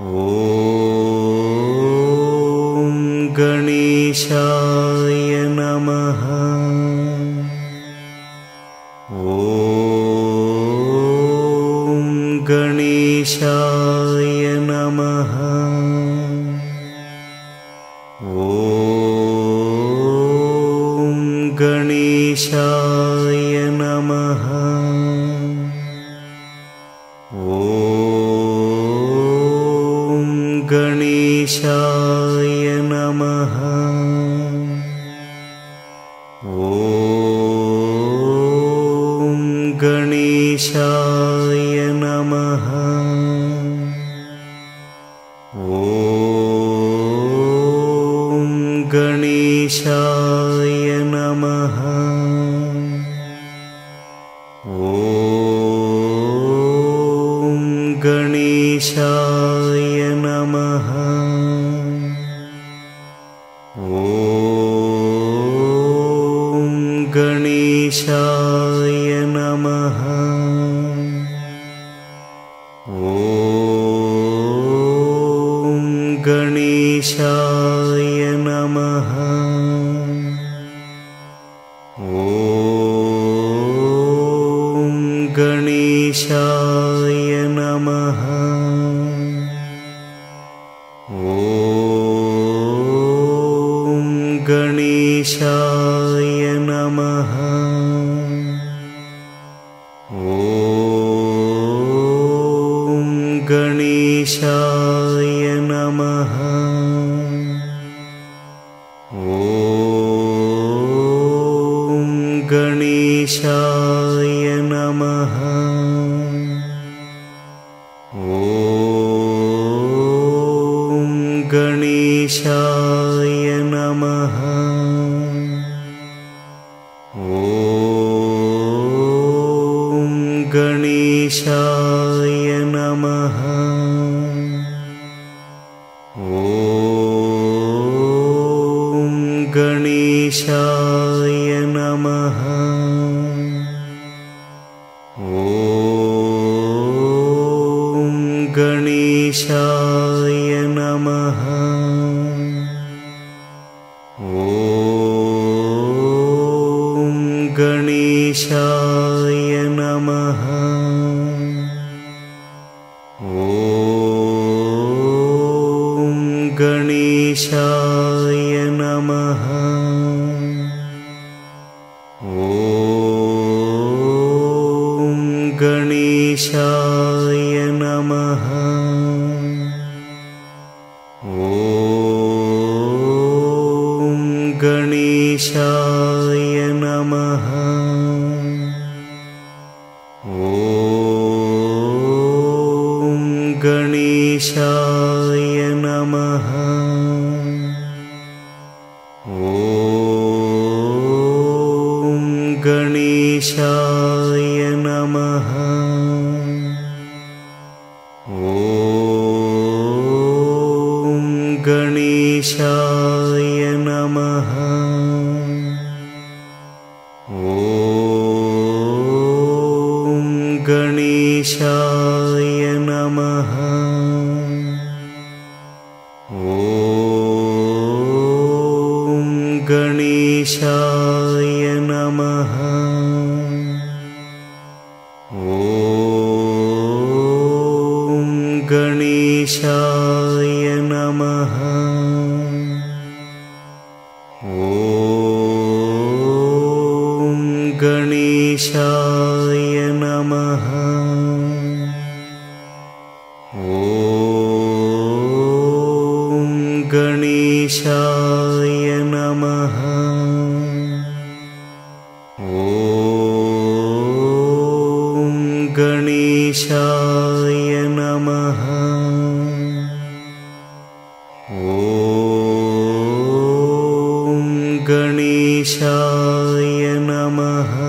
Oh. ओ देशा। शिवाय नमः।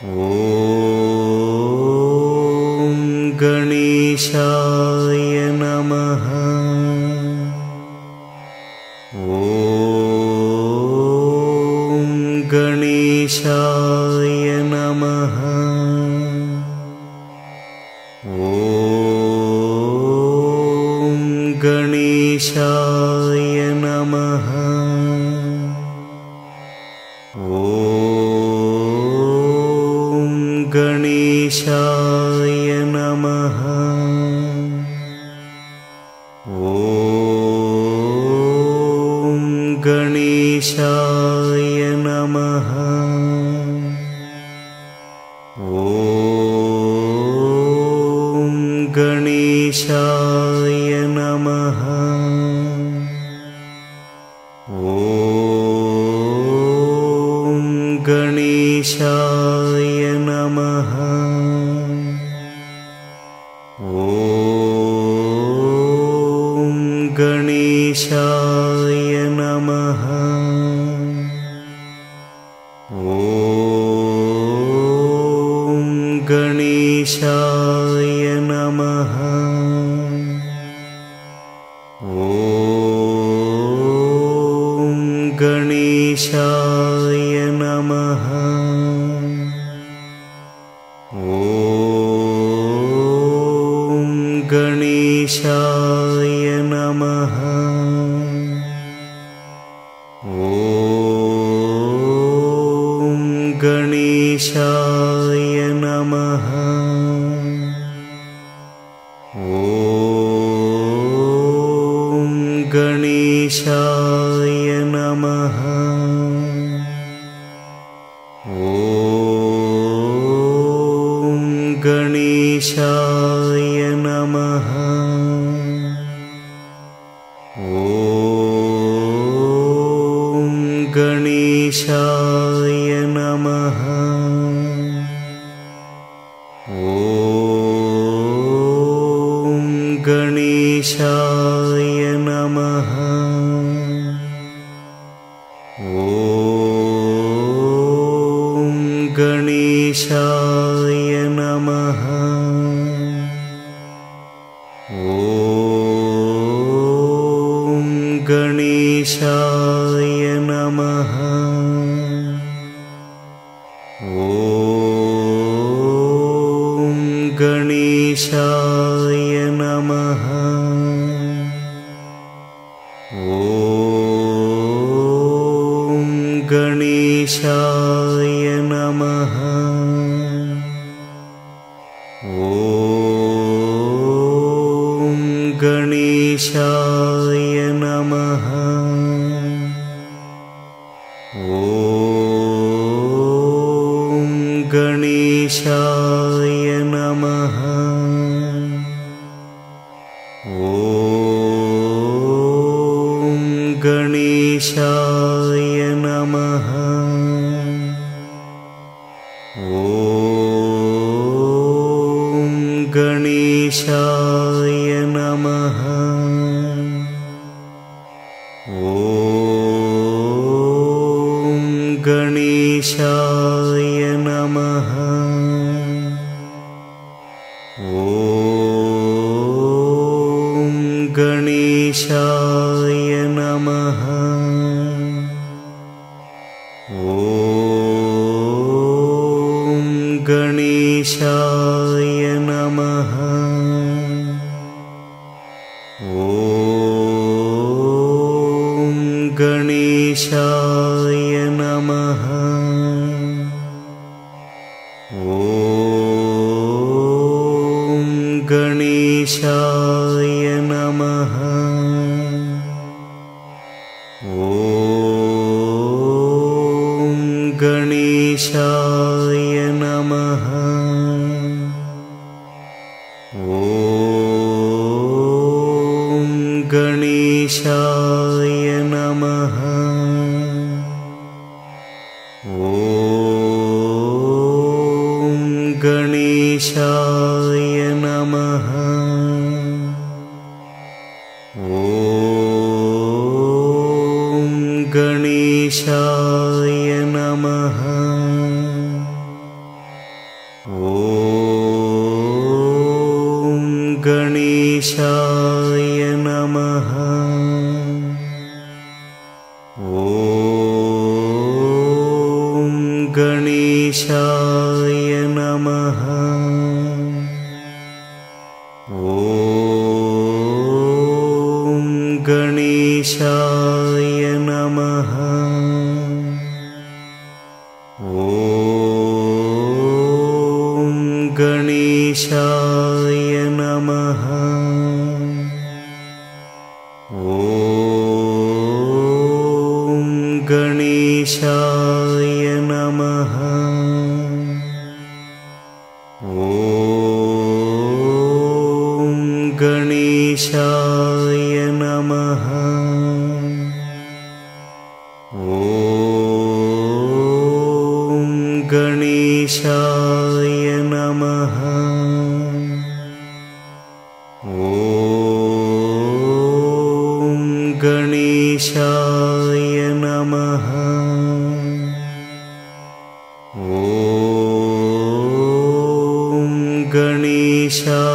Oh. गणेशाय नमः य नमः। नमः Oh. ईशा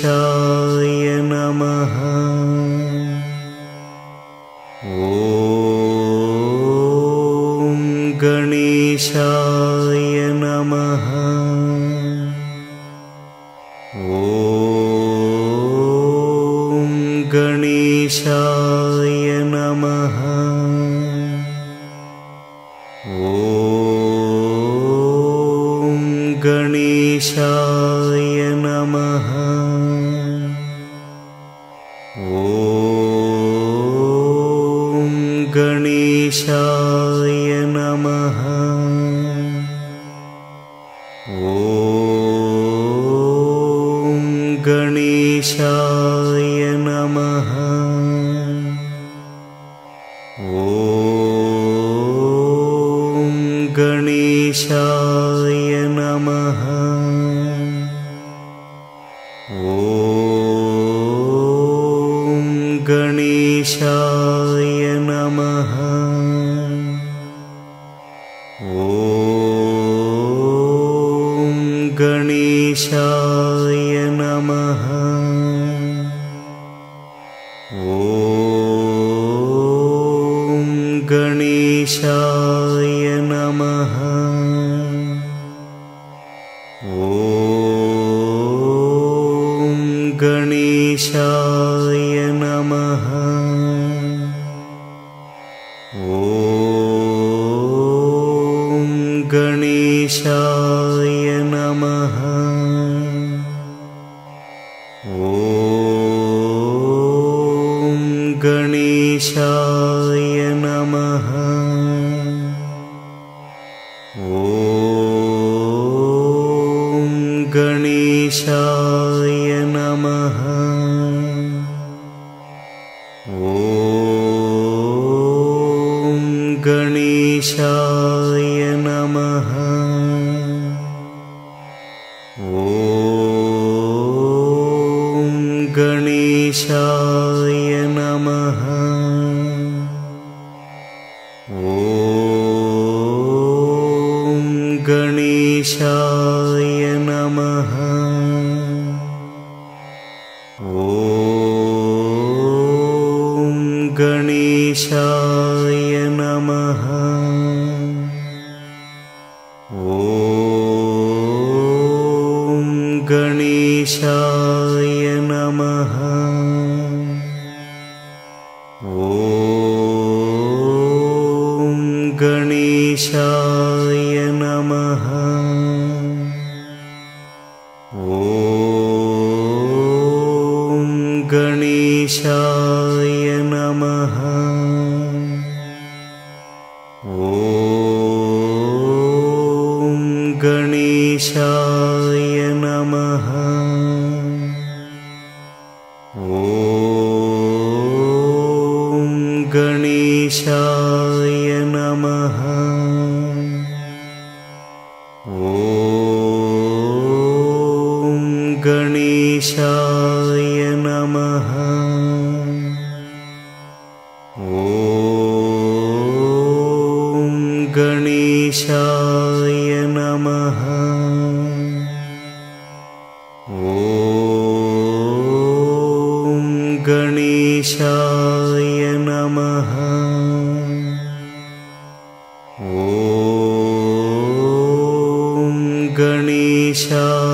show. गणेशाय नमः नमः। ॐ गणेशा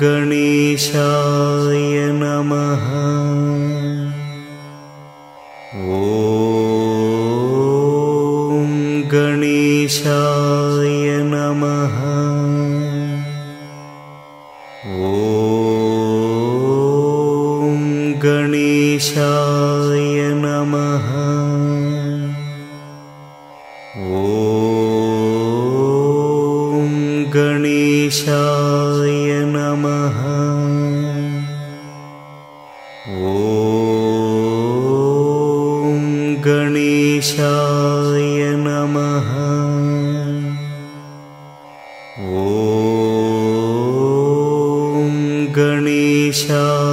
गणेश। 想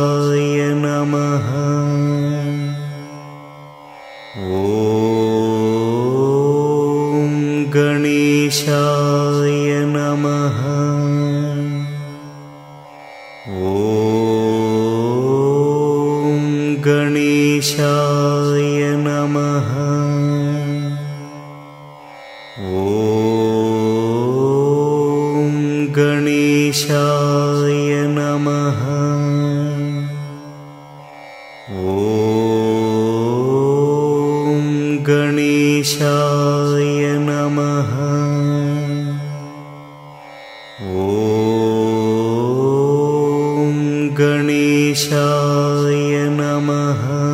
गणेशाय नमः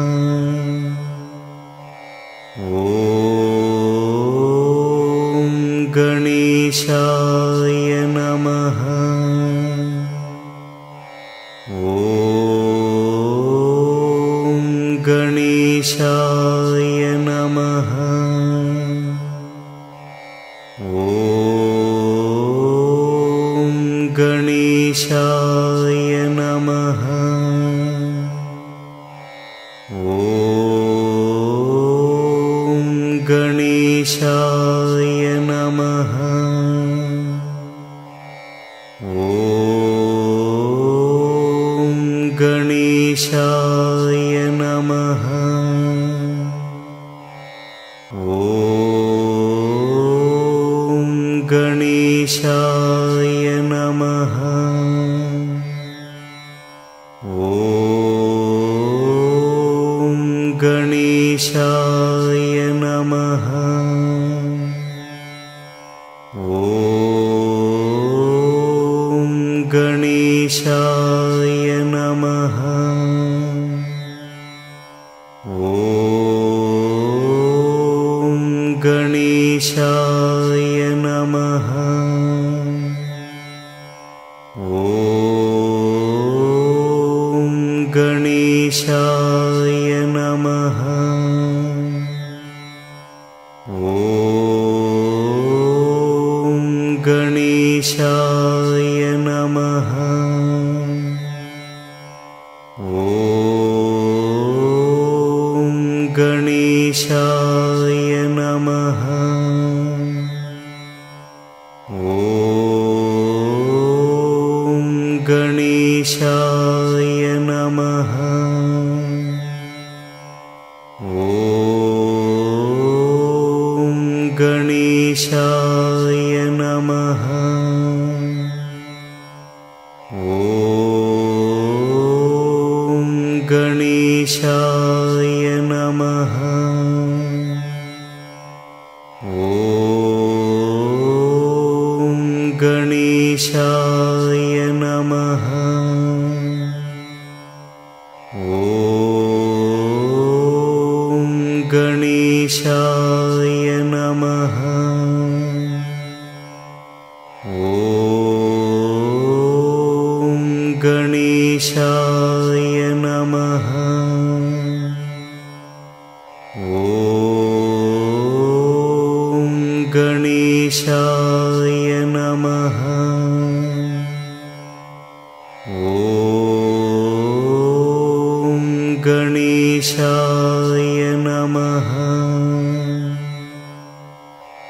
नमः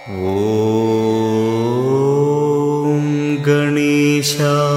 ॐ गणेशा